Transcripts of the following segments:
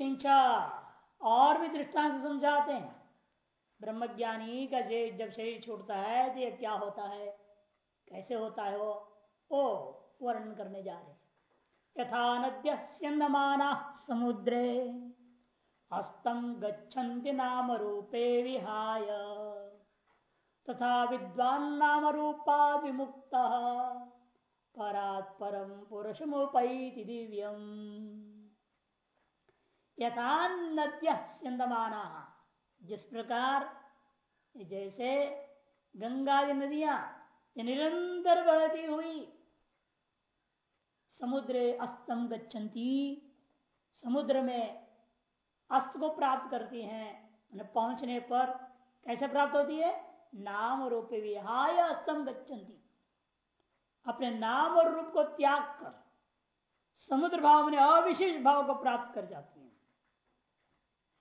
किंचा। और भी दृष्टांत समझाते हैं। ब्रह्मज्ञानी का जे जब शरीर छूटता है तो ये क्या होता है? कैसे होता है वो? ओ, वर्णन करने जा रहे यथा नद्य समुद्रे हस्तम गच्छन्ति नाम रूपे विहाय। तथा विद्वान नाम रूपा विमुक्त। परात परम पुरुषमुपैति दिव्यम। यथा नद्य जिस प्रकार जैसे गंगा जी नदियाँ निरंतर बहती हुई समुद्र अस्तम गच्छन्ति, समुद्र में अस्त को प्राप्त करती हैं पहुँचने पर कैसे प्राप्त होती है? नाम रूप विहाय अस्तम गच्छन्ति। अपने नाम और रूप को त्याग कर समुद्र भाव में अविशेष भाव को प्राप्त कर जाती है।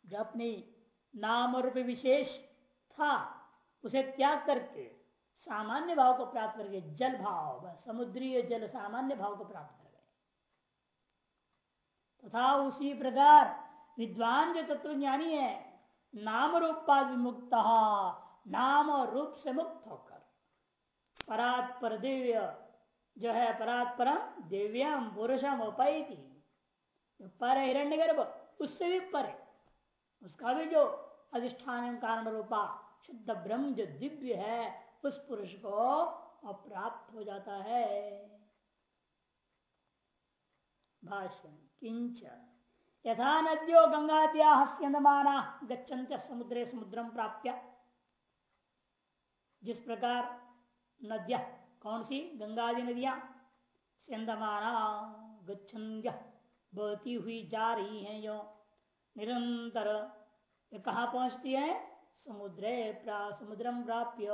जो अपनी नाम रूप विशेष था, उसे त्याग करके सामान्य भाव को प्राप्त करके जल भाव समुद्रीय जल सामान्य भाव को प्राप्त कर गए। तथा तो उसी प्रकार विद्वान जो तत्व ज्ञानी है, नाम रूपा विमुक्त, नाम और रूप से मुक्त होकर परात्पर दिव्य जो है, परात परम दिव्यम पुरुषम उपैति पर हिरण्य गर्भ उससे भी पर उसका भी जो अधिष्ठान कारण रूपा शुद्ध ब्रह्म जो दिव्य है, उस पुरुष को अप्राप्त हो जाता है। भाष्य किंच यथा नद्यो गंगाद्या हस्यमाना गच्छन्त्य समुद्रे समुद्रम प्राप्य। जिस प्रकार नद्या, कौन सी? गंगादि नदिया। स्यंदमाना, गच्छन्त्य, बहती हुई जा रही हैं जो निरंतर। कहा पहुँचती है? समुद्रे समुद्रम प्राप्य।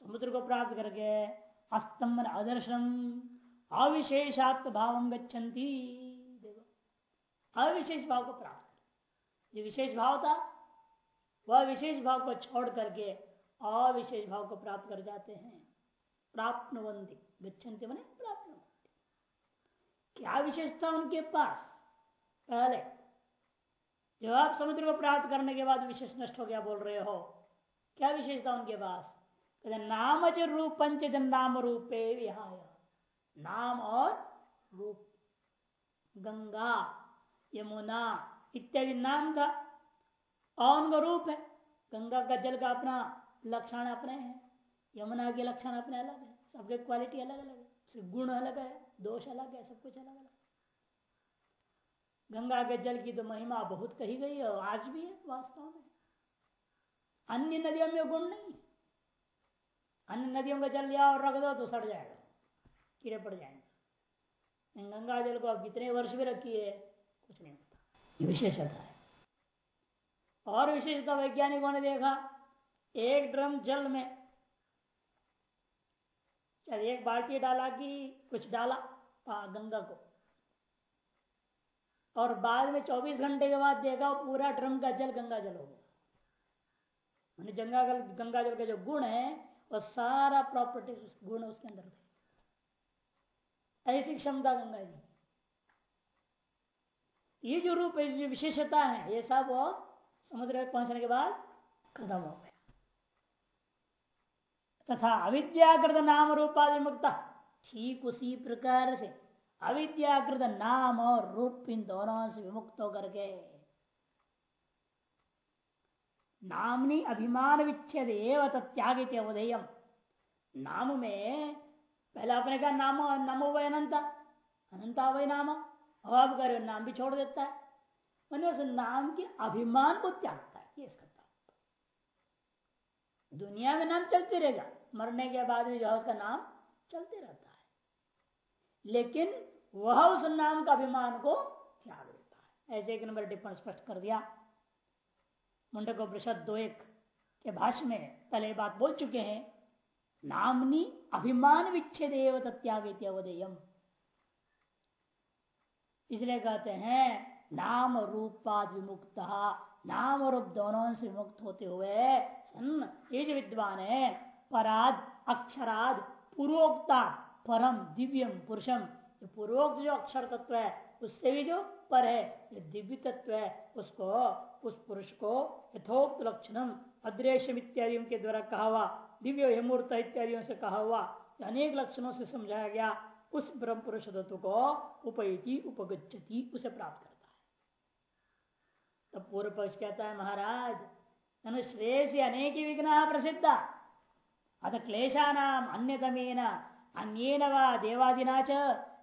समुद्र को प्राप्त करके अस्तम अदर्शन अविशेषात्म भाव गच्छन्ति। अविशेष भाव को प्राप्त जो विशेष भाव था, वह विशेष भाव को छोड़ करके अविशेष भाव को प्राप्त कर जाते हैं। प्राप्त गच्छन्ति मैंने प्राप्त क्या विशेषता उनके पास? पहले जब आप समुद्र को प्राप्त करने के बाद विशेष नष्ट हो गया बोल रहे हो, क्या विशेषता उनके पास? कहते नाम च रूप पंच नाम रूपे विहाय। नाम और रूप। गंगा, यमुना इत्यादि नाम का और उनका रूप है। गंगा का जल का अपना लक्षण अपने हैं। यमुना के लक्षण अपने अलग है। सबके क्वालिटी अलग अलग है गुण अलग है, दोष अलग है, सब कुछ अलग अलग गंगा के जल की तो महिमा बहुत कही गई है आज भी है वास्तव में। अन्य नदियों में गुण नहीं। अन्य नदियों का जल लिया और रख दो तो सड़ जाएगा, कीड़े पड़ जाएँगे। गंगा जल को अब कितने वर्ष भी रखिए कुछ नहीं होता। ये विशेषता है। और विशेषता वैज्ञानिकों ने देखा, एक ड्रम जल में, चल एक बाल्टी डाला कि कुछ डाला गंगा को। और बाद में 24 घंटे के बाद देखा पूरा ड्रम का जल गंगा जल हो गया। गंगा गंगा जल का जो गुण है, वो सारा प्रॉपर्टी गुण उसके अंदर ऐसी क्षमता गंगा जी ये जो रूप है जो विशेषता है, ये सब वो समुद्र पहुँचने के बाद खत्म हो गया। तथा अविद्याकृत नाम रूपाधि मुक्त ठीक उसी प्रकार से अविद्याकृत नाम और रूप इन दोनों से विमुक्त होकर के नामनी अभिमान विच्छेद एवं अवधेयम नाम में पहले आपने कहा नाम नमो वह अनंता। अनंता वही नाम। अब कर नाम भी छोड़ देता है। मैंने उस नाम के अभिमान को त्यागता है ये इसका दुनिया में नाम चलते रहेगा। मरने के बाद भी जो उसका नाम चलते रहता है। लेकिन वह उस नाम का अभिमान को त्याग देता है। ऐसे एक नंबर टिप्पण स्पष्ट कर दिया। मुंडको प्रसाद दो एक के भाष्य में पहले बात बोल चुके हैं, नामनी अभिमान विच्छेद त्याग अवधेयम। इसलिए कहते हैं, नाम रूपाद विमुक्त, नाम रूप दोनों से मुक्त होते हुए सन ये जो विद्वान है पराध अक्षराद, पूर्वोक्ता, परम, दिव्यम, पुरुषम जो पूर्वोक्त जो अक्षर तत्व है, उससे भी जो पर है दिव्य तत्व है, उसको, उस पुरुष को यथोक्त लक्षणम अद्रेशम इत्यादियों के द्वारा कहा हुआ, दिव्य हेमूर्त इत्यादियों से कहा हुआ अनेक लक्षणों से समझाया गया, उस ब्रह्म पुरुष तत्व को उपयति उपगछति उसे प्राप्त करता है। तब पूर्व पक्ष कहता है, महाराज श्रेय अनेक विघ्न प्रसिद्ध। अथ क्लेशा नाम अन्यतमेन, अन्येन व देवादिना च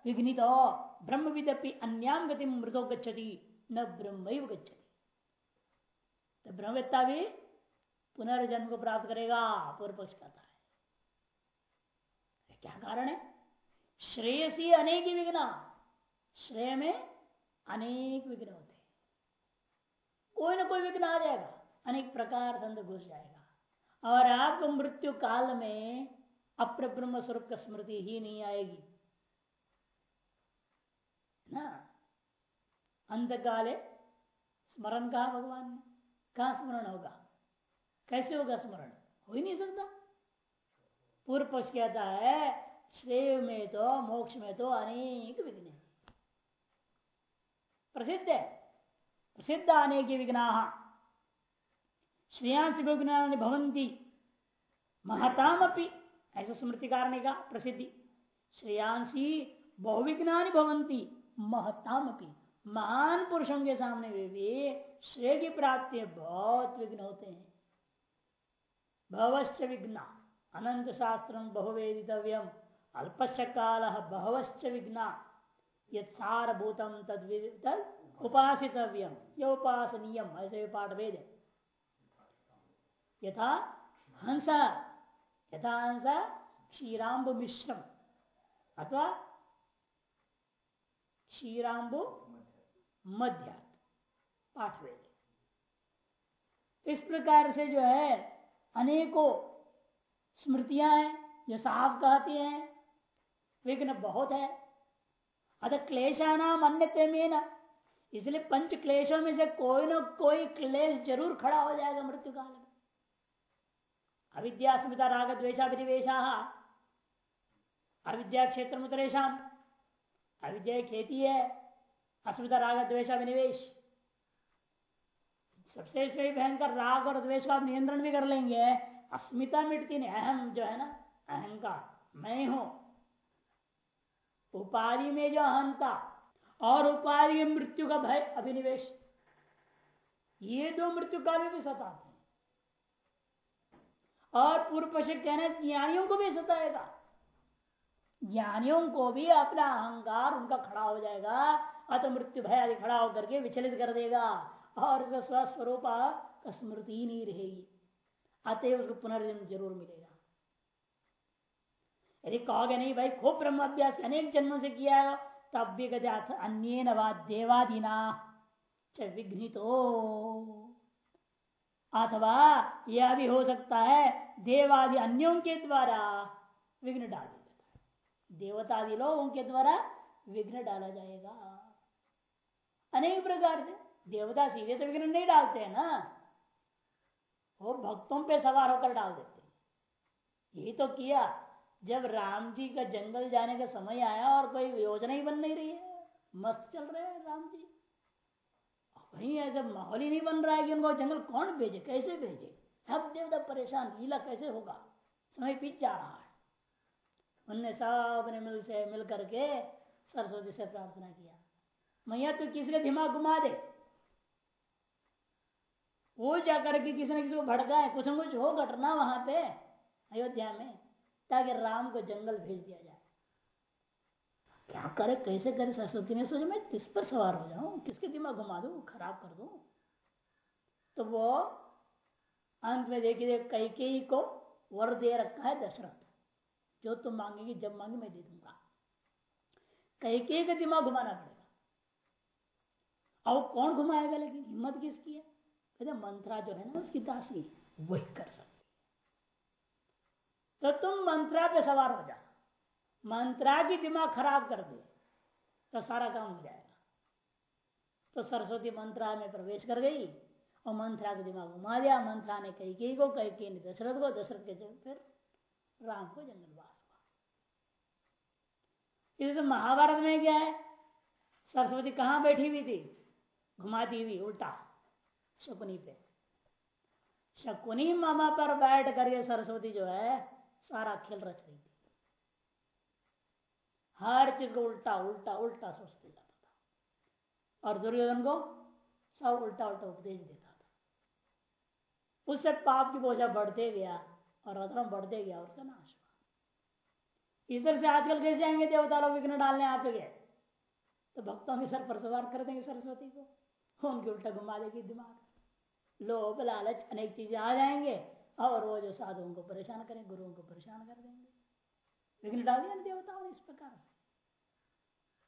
विघ्नितो ब्रह्म विदपि अन्याम गति मृतो गच्छति, न ब्रह्म गच्छति। तो ब्रह्मवेत्ता भी पुनर्जन्म को प्राप्त करेगा, पूर्व पक्ष कहता है। क्या कारण है? श्रेय श्रेयसी अनेक विघ्न। श्रेय में अनेक विघ्न होते कोई ना कोई विघ्न आ जाएगा, अनेक प्रकार से घुस जाएगा। और आपको मृत्यु काल में अप्र ब्रह्म स्वरूप का स्मृति ही नहीं आएगी। ना? अंत काले स्मरण कहा भगवान ने कहा स्मरण होगा? कैसे होगा स्मरण? हो ही नहीं सकता। पूर्व पक्ष कहता है, श्रेय में तो मोक्ष में तो अनेक विघ्न प्रसिद्ध है। प्रसिद्ध अनेक विघ्ना श्रेयांश विघ्ना भवंती। महताम अपनी ऐसा स्मृतिकार ने कहा प्रसिद्धि। श्रेयांशी बहुविघ्ना भवंती। अपनी महान पुरुषों के सामने वे भी श्रेय की प्राप्ति बहुत विघ्न होते हैं। भवश्च विघ्न। अनंत शास्त्र बहुवेदितव्यम अल्पश्च काल बहवश्च विघ्न। यसारभूतम तद उपासितव्यम ये उपासनीयम ऐसे पाठ वेद यथा हंस। यथा हंस क्षीराम्बु मिश्रम अथवा क्षीराम्बु मध्य पाठ वेद इस प्रकार से जो है, अनेकों स्मृतियाँ हैं, जो साफ़ कहती हैं, विघ्न बहुत है। अतः क्लेशा नाम अन्य इसलिए पंच क्लेशों में से कोई ना कोई क्लेश ज़रूर खड़ा हो जाएगा मृत्यु काल में। अविद्या, स्मृता राग द्वेशाभिनिवेशा अविद्या क्षेत्र मुतरेशम अविद्या खेती है अस्मिता राग द्वेशाभिनिवेश सबसे भयंकर राग और द्वेष का नियंत्रण भी कर लेंगे। अस्मिता मिटती नहीं, अहम जो है ना, अहंकार, मैं हूँ। उपाधि में जो अहंता और उपाधि मृत्यु का भय, अभिनिवेश। ये दो मृत्यु में भी सताते और पूर्व पक्ष कहने ज्ञानियों को भी सताएगा। ज्ञानियों को भी अपना अहंकार उनका खड़ा हो जाएगा अत मृत्यु भय आदि खड़ा होकर के विचलित कर देगा, और उसका स्वस्वरूप स्मृति ही नहीं रहेगी। अतः उसको पुनर्जन्म ज़रूर मिलेगा। यदि कहोगे नहीं, भाई, खूब ब्रह्म अभ्यास अनेक जन्मों से किया है, तब भी कहते अन्य देवादीना विघ्नितो। अथवा यह भी हो सकता है, देवादि अन्यों के द्वारा विघ्न डाल। है देवतादि लोगों के द्वारा विघ्न डाला जाएगा। अनेक प्रकार से। देवता सीधे तो विघ्न नहीं डालते हैं ना। वो भक्तों पे सवार होकर डाल देते यही तो किया। जब राम जी का जंगल जाने का समय आया और कोई योजना ही बन नहीं रही है। मस्त चल रहे हैं राम जी। वही ऐसा माहौल ही नहीं बन रहा है कि उनको जंगल कौन भेजे, कैसे भेजे? सब देवता परेशान। लीला कैसे होगा? समय पीछे जा रहा है। उनने सबने मिल से, मिल करके सरस्वती से प्रार्थना किया। मैया तो किसी दिमाग घुमा दे? वो जाकर के किसी ने किसी को भड़का है कुछ न कुछ हो घटना वहाँ पे, अयोध्या में, ताकि राम को जंगल भेज दिया जाए। क्या करे, कैसे करे? सरस्वती ने सोचा, मैं किस पर सवार हो जाऊँ? किसके दिमाग घुमा दू? खराब कर दू? तो वो अंत में देखिए कई को वर दे रखा है दशरथ। जो तुम मांगेगी? जब मांगे मैं दे दूँगा। कई कई का दिमाग घुमाना पड़ेगा। और कौन घुमाएगा लेकिन हिम्मत किसकी है? कहते मंत्रा जो है ना, उसकी दासी वही कर सकती तो तुम मंत्रा पे सवार हो जा मंत्रा की दिमाग खराब कर दे तो सारा काम हो जाएगा। तो सरस्वती मंत्रा में प्रवेश कर गई, और मंत्रा का दिमाग घुमा दिया। मंत्रा ने कई को कई ने दशरथ को, दशरथ के फिर राम को जंगलवास इस महाभारत में क्या है? सरस्वती कहाँ बैठी हुई थी? घुमाती हुई, उल्टा, शकुनी पे। शकुनी मामा पर बैठ करके सरस्वती जो है, सारा खेल रच रही थी। हर चीज़ को उल्टा उल्टा उल्टा सोचते जाता था। और दुर्योधन को सब उल्टा उल्टा उपदेश देता था। उससे पाप की बोझा बढ़ते गया और अधर्म बढ़ते गया उसका नाश तरह से आजकल कैसे जाएँगे देवता लोग? विघ्न डालने आप गए तो भक्तों के सर पर सवार कर देंगे सरस्वती को। उनकी उल्टा घुमा देगी दिमाग। लोभ, लालच, अनेक चीज़ें आ जाएँगे और वो जो साधुओं को परेशान करें, गुरुओं को परेशान कर देंगे। विघ्न डाल दिया देवताओं ने इस प्रकार से।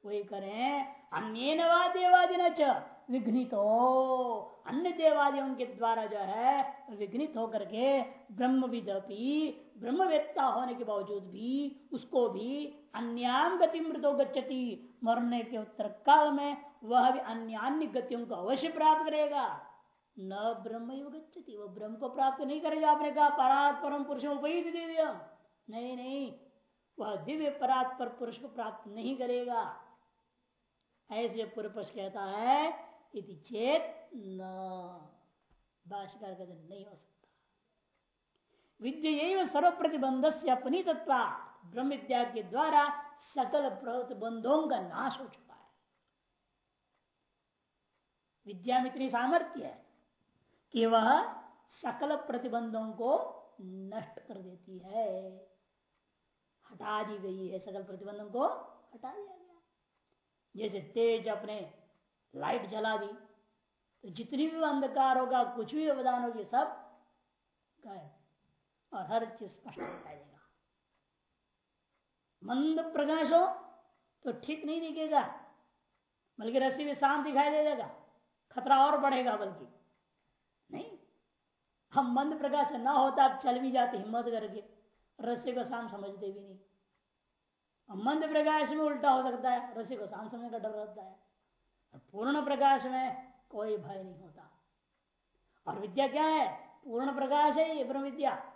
वही करें अन्य नवा देवादि न विघ्नित। अन्य देवादियों के द्वारा जो है, विघ्नित होकर के ब्रह्म विदपी ब्रह्मवेत्ता होने के बावजूद भी, उसको भी अन्याम गति मृतो गच्छति। मरने के उत्तर काल में वह भी अन्य अन्य गतियों को अवश्य प्राप्त करेगा। न ब्रह्म गच्छति वो ब्रह्म को प्राप्त नहीं करेगा आपने कहा परात परम पुरुष उपहित दिव्य नहीं नहीं, वह दिव्य परात पर पुरुष को प्राप्त नहीं करेगा। ऐसे पूर्व कहता है, इति चेत न। कहते नहीं हो सकता। विद्य सर्व प्रतिबंध से अपनी तत्व ब्रह्म विद्या के द्वारा सकल प्रतिबंधों का नाश हो चुका है। विद्या में इतनी सामर्थ्य है कि वह सकल प्रतिबंधों को नष्ट कर देती है। हटा दी गई है सकल प्रतिबंधों को, हटा दिया गया। जैसे तेज अपने लाइट जला दी तो जितनी भी अंधकार होगा, कुछ भी अवदान होगी, सब गायब। और हर चीज़ स्पष्ट दिखाई देगा। मंद प्रकाश हो तो ठीक नहीं दिखेगा, बल्कि रस्सी में शांत दिखाई दे देगा। खतरा और बढ़ेगा बल्कि। नहीं, हम मंद प्रकाश ना होता, आप चल भी जाते, हिम्मत करके। रस्सी को शांत समझते भी नहीं। मंद प्रकाश में उल्टा हो सकता है, रस्सी को शांत समझने का डर रहता है। पूर्ण प्रकाश में कोई भय नहीं होता। और विद्या क्या है? पूर्ण प्रकाश है ये ब्रह्म विद्या।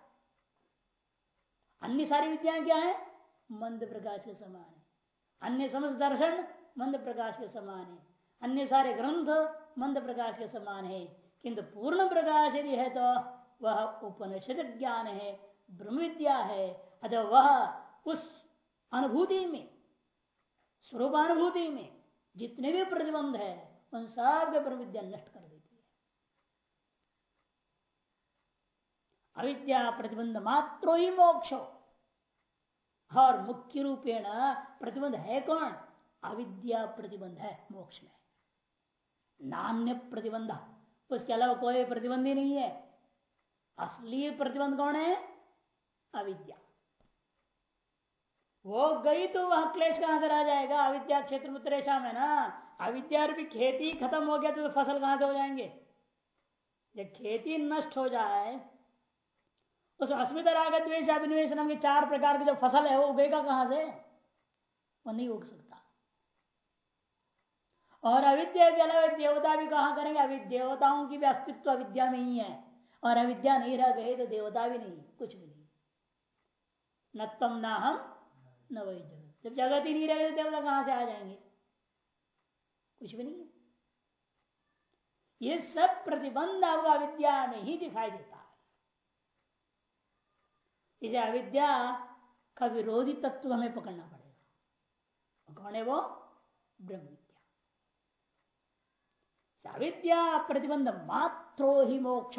अन्य सारी विद्याएँ क्या है? मंद प्रकाश के समान है। अन्य समस्त दर्शन मंद प्रकाश के समान है। अन्य सारे ग्रंथ मंद प्रकाश के समान है। किंतु पूर्ण प्रकाश यदि है तो वह उपनिषद ज्ञान है, ब्रह्म विद्या है, अतः वह उस अनुभूति में, स्वरूपानुभूति में जितने भी प्रतिबंध है उन सब ब्रह्म विद्या नष्ट कर देती है। अविद्या प्रतिबंध मात्रो ही मोक्ष और मुख्य रूपेण प्रतिबंध है कौन? अविद्या प्रतिबंध है, मोक्ष में। नान्य प्रतिबंध, उसके अलावा कोई प्रतिबंध ही नहीं है। असली प्रतिबंध कौन है? अविद्या। वो गई तो वह क्लेश कहाँ से रह जाएगा? अविद्या क्षेत्र में ना। अविद्या खेती खत्म हो गया तो फ़सल कहाँ से हो जाएँगे? जब खेती नष्ट हो जाए, उस अस्मिता राग द्वेश अभिनिवेश नाम के चार प्रकार की जो फ़सल है, वो उगेगा कहाँ से? वो नहीं उग सकता। और अविद्या देवता भी कहा करेंगे? अभी देवताओं की भी अस्तित्व अविद्या में ही है। और अविद्या नहीं रह गए तो देवता भी नहीं, कुछ भी नहीं। न तम ना हम, न वही जगत। जब जगत ही नहीं रहे तो देवता कहाँ से आ जाएँगे? कुछ भी नहीं है। ये सब प्रतिबंध आपको अविद्या में ही दिखाई देता है। इसे अविद्या का विरोधी तत्व हमें पकड़ना पड़ेगा। कौन है वो? ब्रह्म विद्या अविद्या प्रतिबंध मात्रो ही मोक्ष,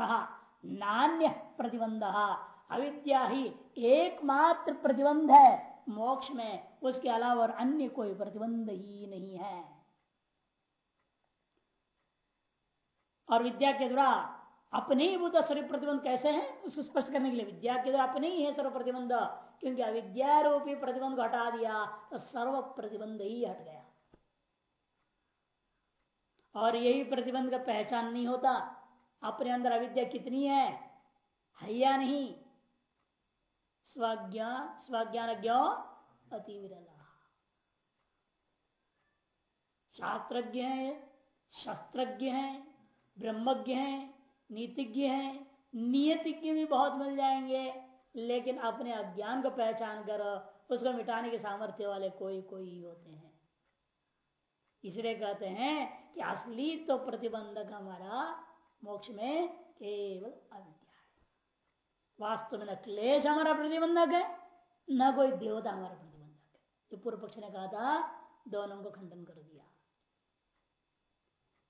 नान्य प्रतिबंध। अविद्या ही एकमात्र प्रतिबंध है मोक्ष में। उसके अलावा और अन्य कोई प्रतिबंध ही नहीं है। और विद्या के द्वारा अपने ही बुद्ध सर्व प्रतिबंध कैसे है, उसको स्पष्ट करने के लिए विद्या के द्वारा अपने ही है सर्व प्रतिबंध क्योंकि अविद्या रूपी प्रतिबंध को हटा दिया तो सर्व प्रतिबंध ही हट गया। और यही प्रतिबंध का पहचान नहीं होता। अपने अंदर अविद्या कितनी है? हैया नहीं? स्वज्ञान स्वज्ञान ज्ञ अति विरला शास्त्रज्ञ है, शस्त्रज्ञ है ब्रह्मज्ञ है, नीतिज्ञ है नियतिज्ञ भी बहुत मिल जाएँगे, लेकिन अपने अज्ञान को पहचान कर उसको मिटाने के सामर्थ्य वाले कोई कोई ही होते हैं। इसलिए कहते हैं कि असली तो प्रतिबंधक हमारा मोक्ष में केवल अविद्या है। वास्तव में न क्लेश हमारा प्रतिबंधक है, न कोई देवता हमारा प्रतिबंधक है। जो पूर्व पक्ष ने कहा था, दोनों को खंडन कर दिया।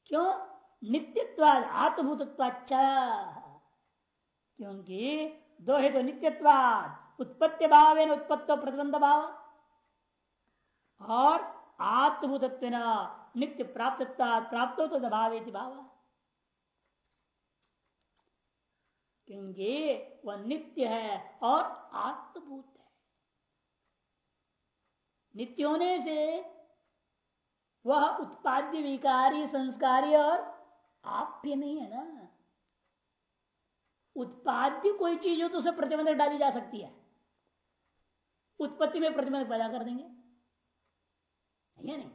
क्यों? नित्यत्वाद आत्मभूतत्वाच क्योंकि दो हेतु तो नित्यत्वाद उत्पत्ति भाव है उत्पत्तो प्रतिबंध भाव और आत्मभूतत्व नित्य प्राप्त प्राप्त हो तो भाव। क्योंकि वह नित्य है और आत्मभूत है। नित्य होने से वह उत्पाद्य, विकारी, संस्कारी और आप्य नहीं है ना उत्पाद्य कोई चीज़ हो तो उसे प्रतिबंध डाली जा सकती है। उत्पत्ति में प्रतिबंध पैदा कर देंगे। नहीं?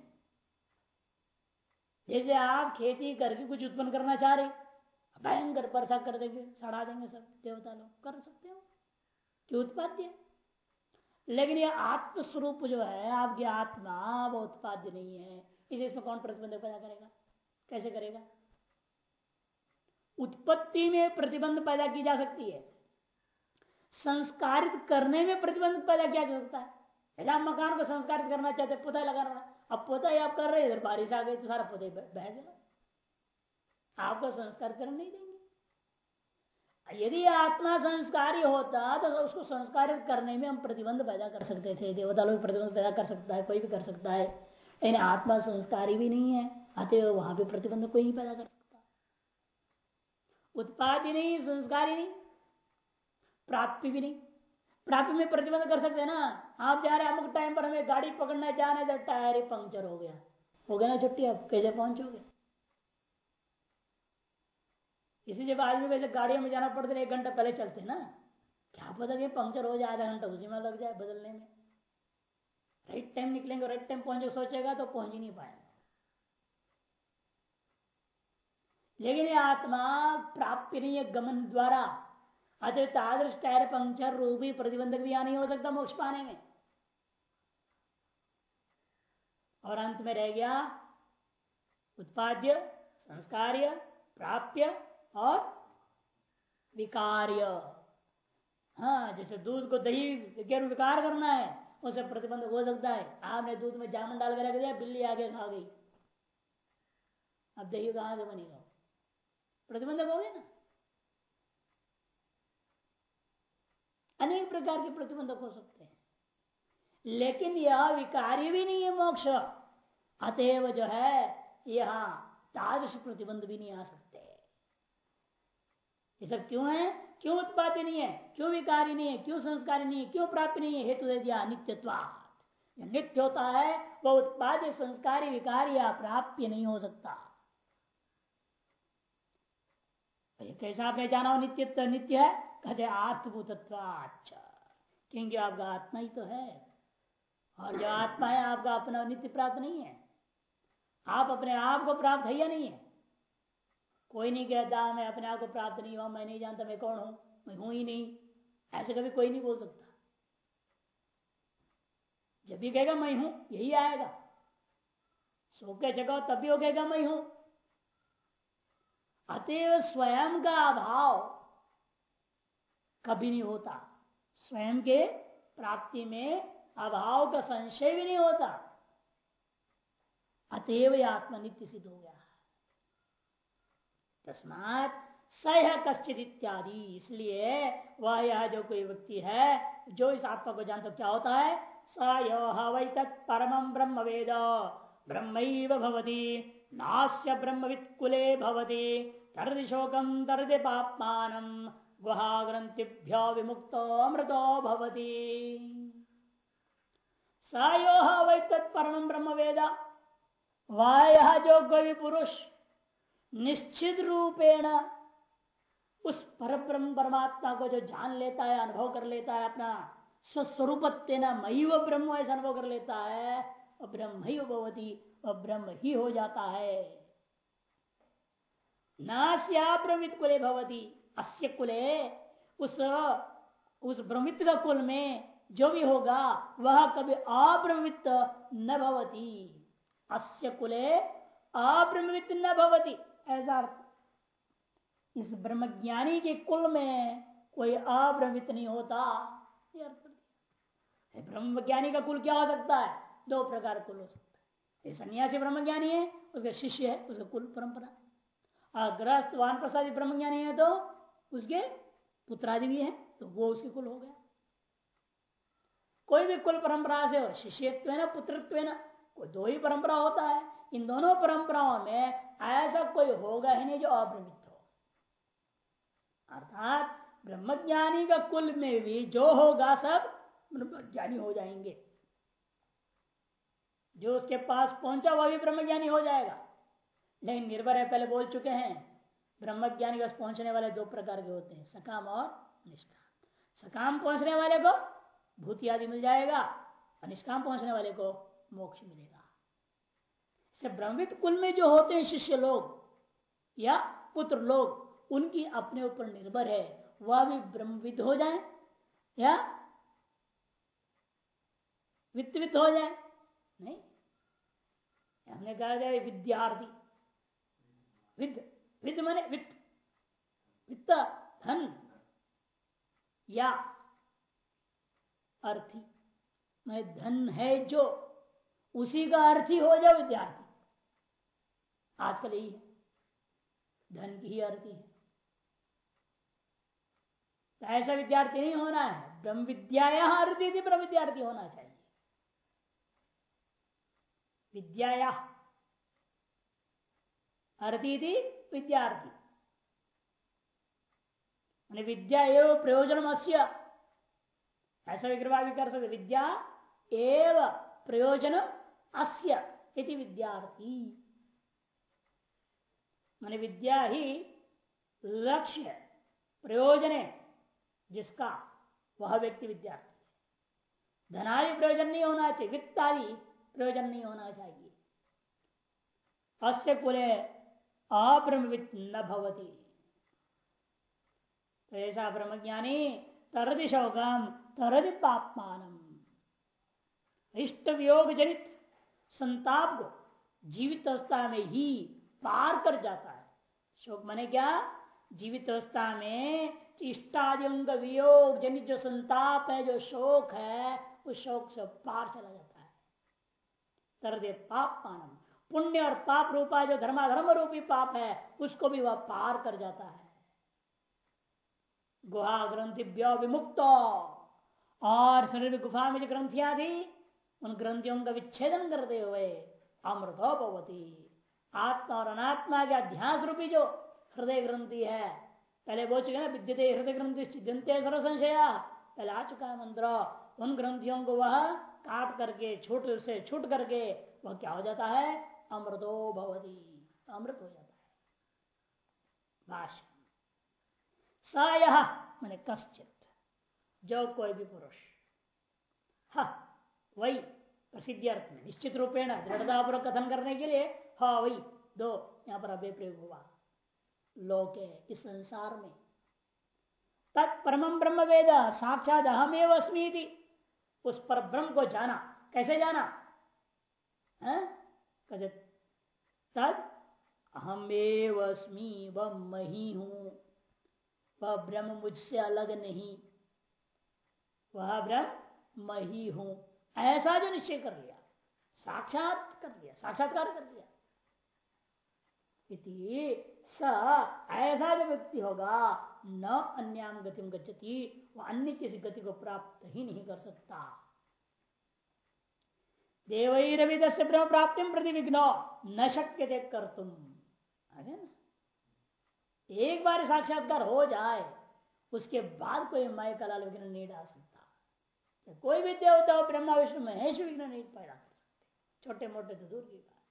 जैसे आप खेती करके कुछ उत्पन्न करना चाह रहे, भयंकर वर्षा कर देंगे, सड़ा देंगे सब, देवता लोग, कर सकते हो। कि उत्पाद्य लेकिन ये आत्म स्वरूप जो है, आपकी आत्मा, वो उत्पाद्य नहीं है। इसे इसमें कौन प्रतिबंध पैदा करेगा? कैसे करेगा? उत्पत्ति में प्रतिबंध पैदा की जा सकती है। संस्कारित करने में प्रतिबंध पैदा किया जा सकता है। ऐसा मकान को संस्कारित करना चाहते पुता लगा रहा। अब पोता ही आप कर रहे इधर बारिश आ गई तो सारा पोते बह गया। आपको संस्कार करने नहीं देंगे। यदि आत्मा संस्कारी होता तो उसको संस्कारित करने में हम प्रतिबंध पैदा कर सकते थे। देवता लोग प्रतिबंध पैदा कर सकता है, कोई भी कर सकता है। लेकिन आत्मा संस्कारी भी नहीं है अतः वहाँ भी प्रतिबंध कोई नहीं पैदा कर सकता। उत्पादी नहीं, संस्कारी नहीं, प्राप्ति भी नहीं। प्राप्ति में प्रतिबंध कर सकते हैं ना। आप जा रहे हैं, अमुक टाइम पर हमें गाड़ी पकड़ना जाना तो टायर ही पंक्चर हो गया। हो गया ना छुट्टी अब कैसे पहुंचोगे? इसी जब आदमी वैसे गाड़ियों में जाना पड़ता है एक घंटा पहले चलते ना। क्या पता कि पंक्चर हो जाए, आधा घंटा उसी में लग जाए बदलने में। राइट टाइम निकलेंगे राइट टाइम पहुँचे, सोचेगा तो पहुँच ही नहीं पाएगा। लेकिन ये आत्मा है गमन द्वारा। अतिरिक्त आदर्श टायर पंक्चर रूपी प्रतिबंधक भी नहीं हो सकता मोक्ष पाने में। और अंत में रह गया उत्पाद्य, संस्कार्य, प्राप्य और विकार्य। हाँ जैसे दूध को दही विकार करना है, उसे प्रतिबंध हो सकता है। आपने दूध में जामुन डाल के रख दिया, बिल्ली आगे खा गई। अब दही कहाँ से बनेगा? प्रतिबंधक हो गया ना अनेक प्रकार के प्रतिबंधक हो सकते हैं लेकिन यह विकार्य भी नहीं है मोक्ष अतएव जो है यहाँ तादृश प्रतिबंध भी नहीं आ सकते ये सब क्यों है क्यों उत्पाद्य नहीं है क्यों विकारी नहीं है क्यों संस्कारी नहीं है क्यों प्राप्त नहीं है हेतु दे दिया नित्यत्वाद नित्य होता है वह उत्पाद्य संस्कारी विकारी या प्राप्य नहीं हो सकता कैसा आपने जाना हो, नित्य नित्य है, कहते आत्मभूतत्वाच क्योंकि आपका आत्मा ही तो है। और जो आत्मा है, आपका अपना नित्य प्राप्त नहीं है। आप अपने आप को प्राप्त है या नहीं है? कोई नहीं कहता, मैं अपने आप को प्राप्त नहीं हुआ मैं नहीं जानता मैं कौन हूँ, मैं हूँ ही नहीं। ऐसे कभी कोई नहीं बोल सकता। जब भी कहेगा, मैं हूँ, यही आएगा। सो के जगह तब भी हो कहेगा, मैं हूँ। अतएव स्वयं का अभाव कभी नहीं होता। स्वयं के प्राप्ति में अभाव का संशय भी नहीं होता। अतएव आत्मनित्य सिद्ध हो गया। तस्मात सह कश्चित इत्यादि। इसलिए वह यह जो कोई व्यक्ति है, जो इस आत्मा को जानता क्या होता है? स वै तत्म ब्रह्म वेद। ब्रह्म भवती। नास्य ब्रह्मवित् कुले भवती। शोकम तरद पापमान गुहा ग्रंथिभ्यो विमुक्त अमृतो भवती। सयो वै तत्म ब्रह्म वेद वह जो कोई पुरुष। निश्चित रूपेण उस पर ब्रह्म परमात्मा को जो जान लेता है, अनुभव कर लेता है, अपना स्वस्वरूप मई व ब्रह्म ऐसा अनुभव कर लेता है, वह ब्रह्म ही भवती वह ब्रह्म ही हो जाता है। नास्या ब्रह्मित कुले भवती। अस्य कुले, उस उस ब्रह्मित का कुल में जो भी होगा, वह कभी अब्रह्मित न भवती। अस्य कुले अब्रह्मविद न भवती, ऐसा अर्थ। इस ब्रह्मज्ञानी के कुल में कोई अब्रह्मित नहीं होता ब्रह्मज्ञानी का कुल क्या हो सकता है? दो प्रकार कुल हो सकता है। सन्यासी ब्रह्मज्ञानी है, उसका शिष्य है, उसका कुल परंपरा अग्रस्त वान प्रसाद ब्रह्म ज्ञानी है तो उसके पुत्रादि भी है तो वो उसके कुल हो गया कोई भी कुल परंपरा से शिष्यत्व न, पुत्रत्व न, कोई दो ही परंपरा होता है। इन दोनों परंपराओं में ऐसा कोई होगा ही नहीं जो अभ्रमित हो। अर्थात ब्रह्मज्ञानी का कुल में भी जो होगा सब ब्रह्मज्ञानी हो जाएँगे। जो उसके पास पहुँचा वह भी ब्रह्मज्ञानी हो जाएगा। लेकिन निर्भर है, पहले बोल चुके हैं। ब्रह्मज्ञानी के पहुँचने वाले दो प्रकार के होते हैं, सकाम और निष्काम। सकाम पहुँचने वाले को भूति आदि मिल जाएगा, और निष्काम पहुँचने वाले को मोक्ष मिलेगा। ब्रह्मित कुल में जो होते हैं शिष्य लोग, या पुत्र लोग, उनकी अपने ऊपर निर्भर है। वह भी ब्रह्मविद हो जाए, या वित्त हो जाए? नहीं। हमने कहा जाए विद्यार्थी। विद विद माने वित्त वित्त, धन, या, अर्थी। मैं धन है जो, उसी का अर्थी हो जाए विद्यार्थी। आजकल यही है। धन की ही अर्थी है। तो ऐसा विद्यार्थी नहीं होना है। ब्रह्म विद्या अर्थी थी, ब्रह्म विद्यार्थी होना चाहिए। विद्या अर्थी विद्यार्थी। विद्या एवं प्रयोजन ऐसा विग्रह भी कर सकते विद्या एव प्रयोजन इति विद्यार्थी। मान विद्या ही लक्ष्य प्रयोजन जिसका वह व्यक्ति विद्यार्थी धनादि प्रयोजन नहीं होना चाहिए वित्त आदि प्रयोजन नहीं होना चाहिए। अस्य कुले अब्रह्मविद न भवती। तो ऐसा ब्रह्मज्ञानी तरदि शोकम तरदि पापमान इष्ट वियोग जनित संताप को जीवित अवस्था में ही पार कर जाता है। शोक माने क्या? जीवित अवस्था में इष्टादियों वियोग जनित जो संताप है, जो शोक है, उस शोक से पार चला जाता है। तरद पाप मानम पुण्य और पाप रूपा, जो धर्माधर्म रूपी पाप है, उसको भी वह पार कर जाता है। गुहा ग्रंथि विमुक्त। और शरीर गुफा में जो ग्रंथियाँ थी उन ग्रंथियों का विच्छेदन करते हुए अमृतो भवती। आत्मा और अनात्मा के अध्यास रूपी जो हृदय ग्रंथि है, पहले बोल चुके ना, विद्यते हृदय ग्रंथि चिंते सर्व संशया पहले आ चुका है मंत्र। उन ग्रंथियों को वह काट करके, छूट से छूट करके, वह क्या हो जाता है? अमृतो भवती। अमृत हो। जाता है मैंने कश्चित। जो कोई भी पुरुष। हा वही प्रसिद्धि अर्थ में, निश्चित रूपेण दृढ़तापूर्वक कथन करने के लिए, हा वही दो, यहाँ पर अभ्य प्रयोग हुआ। लोके, इस संसार में। तत्परम ब्रह्म वेद, साक्षात अहमेव अस्मी उस पर ब्रह्म को जाना। कैसे जाना? है? तद अहमेव अस्मी वह मही हूँ। वह ब्रह्म मुझसे अलग नहीं। वह ब्रह्म मही हूँ। ऐसा जो निश्चय कर लिया, साक्षात कर लिया, साक्षात्कार कर लिया। स ऐसा जो व्यक्ति होगा, न अन्याम गति गति वह अन्य किसी गति को प्राप्त ही नहीं कर सकता। देवैरविद से ब्रह्म प्राप्ति प्रति विघ्न, न शक्य थे कर तुम ना। एक बार साक्षात्कार हो जाए, उसके बाद कोई माय कलाल विघ्न नहीं डाल सकता। कोई भी देवता हो, ब्रह्मा, विष्णु, महेश विघ्न नहीं पैदा कर सकते। छोटे मोटे तो दूर की बात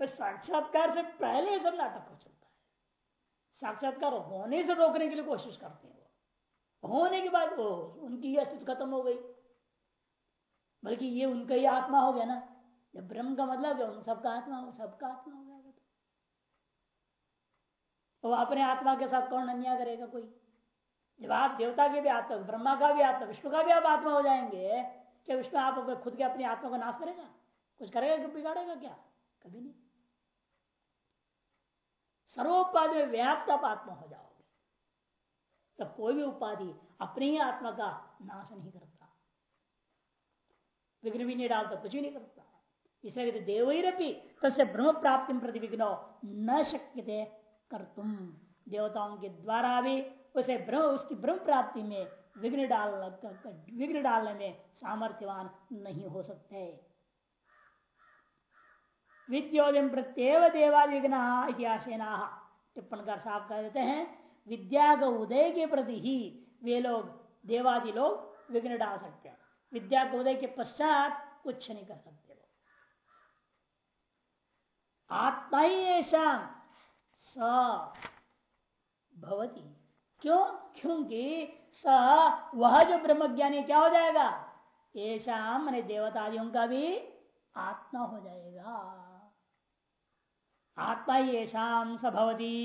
है। साक्षात्कार से पहले सब नाटक हो चलता है। साक्षात्कार होने से रोकने के लिए कोशिश करते हैं वो। होने के बाद वो, उनकी अस्तित्व खत्म हो गई। बल्कि ये उनका ही आत्मा हो गया ना। जब ब्रह्म का मतलब है, उन सबका आत्मा हो, सबका आत्मा हो गया तो। अपने आत्मा के साथ कौन अन्याय करेगा कोई? जब आप देवता के भी आत्मा, ब्रह्मा का भी आत्मा, विष्णु का भी आप आत्मा हो जाएँगे, क्या विष्णु आप खुद के अपनी आत्मा को नाश करेगा? कुछ करेगा कि बिगाड़ेगा क्या? कभी नहीं। सर्वोपाधि में व्याप्त आप आत्मा हो जाओगे। तब कोई भी उपाधि अपनी ही आत्मा का नाश नहीं करता। विघ्न भी नहीं डालता कुछ भी नहीं करता इसलिए कहते देवरपी, तस्य ब्रह्म प्राप्ति प्रति विघ्न न शक्य कर तुम देवताओं के द्वारा भी उसे ब्रह्म, उसकी ब्रह्म प्राप्ति में विघ्न डाल विघ्न डालने में सामर्थ्यवान नहीं हो सकते। विद्योदम प्रत्येव देवादि विघ्न इतिहासेना टिप्पण कर साफ़ कर देते हैं विद्या का उदय के प्रति ही वे लोग, देवादि लोग विघ्न डाल सकते हैं। विद्या के उदय के पश्चात कुछ नहीं कर सकते लोग आत्मा ही ऐसा स भवती। क्यों? क्योंकि स वह जो ब्रह्मज्ञानी क्या हो जाएगा? ऐसा मैंने देवतादियों का भी आत्मा हो जाएगा। आत्मा ही ऐशाम सभवती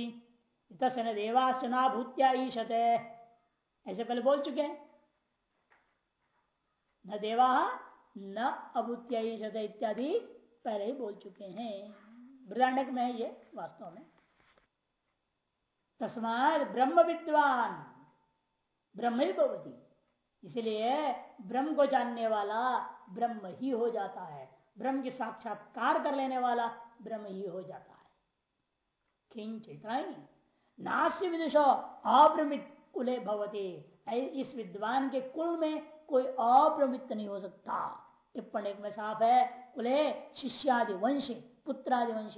तसन देवासना भूत्या ईशते। ऐसे पहले बोल चुके हैं। न देवा, न अभूत्या इत्यादि पहले ही बोल चुके हैं। बृदांडक में ये वास्तव में। तस्मात ब्रह्म विद्वान, ब्रह्म ही भवती इसलिए ब्रह्म को जानने वाला ब्रह्म ही हो जाता है। ब्रह्म की साक्षात्कार कर लेने वाला ब्रह्म ही हो जाता है। किंच इतना नहीं नास्य विदुषो अप्रमित कुले भवते। इस विद्वान के कुल में कोई अप्रमित नहीं हो सकता। टिप्पणी में साफ़ है कुले शिष्यादि वंश, पुत्रादि वंश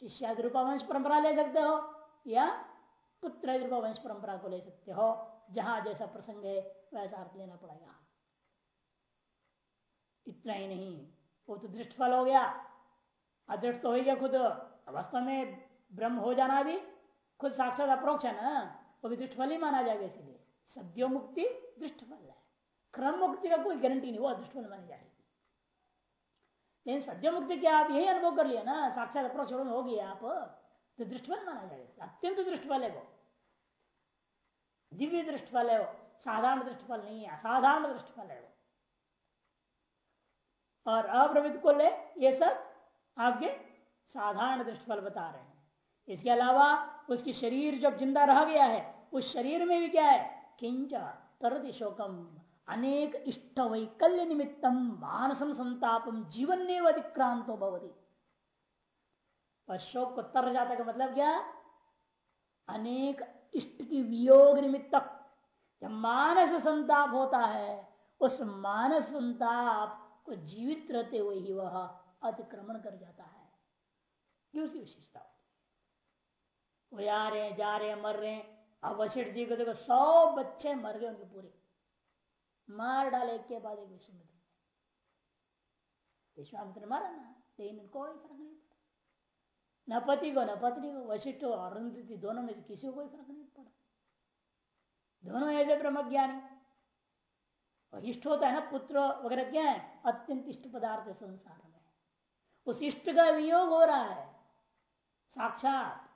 शिष्यादि रूपा वंश परंपरा ले सकते हो, या पुत्र रूपा वंश परंपरा को ले सकते हो। जहाँ जैसा प्रसंग है, वैसा अर्थ लेना पड़ेगा। इतना ही नहीं, वो तो दृष्टफल हो गया। अदृष्ट तो हो गया खुद। अवस्था में ब्रह्म हो जाना भी खुद साक्षात अप्रोक्ष है ना। वो भी दृष्टफल ही माना जाएगा इसलिए। सद्यो मुक्ति दृष्टफल है। क्रम मुक्ति का कोई गारंटी नहीं, वो अदृष्टफल मानी जाएगी। लेकिन सद्य मुक्ति के आप यही अनुभव कर लिया ना, साक्षात अप्रोक्ष हो गया आप तो दृष्टफल माना जाएगा। अत्यंत दृष्टफल है वो। दिव्य दृष्टफल है वो, साधारण दृष्टफल नहीं है, असाधारण दृष्टफल है वो। और अप्रमित को ले ये सब आपके साधारण दृष्टफल बता रहे हैं। इसके अलावा उसकी शरीर जब ज़िंदा रह गया है, उस शरीर में भी क्या है? किंच तरति शोकम, अनेक इष्ट वैकल्य निमित्तम, मानसम संतापम जीवन ने अधिक्रांतो भवती। और शोक को तर जाता का मतलब क्या? अनेक इष्ट की वियोग निमित्त जब मानस संताप होता है, उस मानस संताप को जीवित रहते हुए ही वह अतिक्रमण कर जाता है। उसकी विशेषता। है वो आ रहे हैं, जा रहे हैं, मर रहे हैं। अब वशिष्ठ जी को देखो सौ बच्चे मर गए उनके पूरे। मार डाले एक के बाद एक विश्वामित्र विश्वामित्र मारा ना, लेकिन कोई फ़र्क नहीं पड़ा। न पति को, न पत्नी को, वशिष्ठ और अरुंधति दोनों में से किसी को कोई फ़र्क नहीं पड़ा। दोनों ऐसे ब्रह्म ज्ञानी और इष्ट होता है ना, पुत्र वगैरह क्या है? अत्यंत इष्ट पदार्थ संसार में। उस इष्ट का वियोग हो रहा है। साक्षात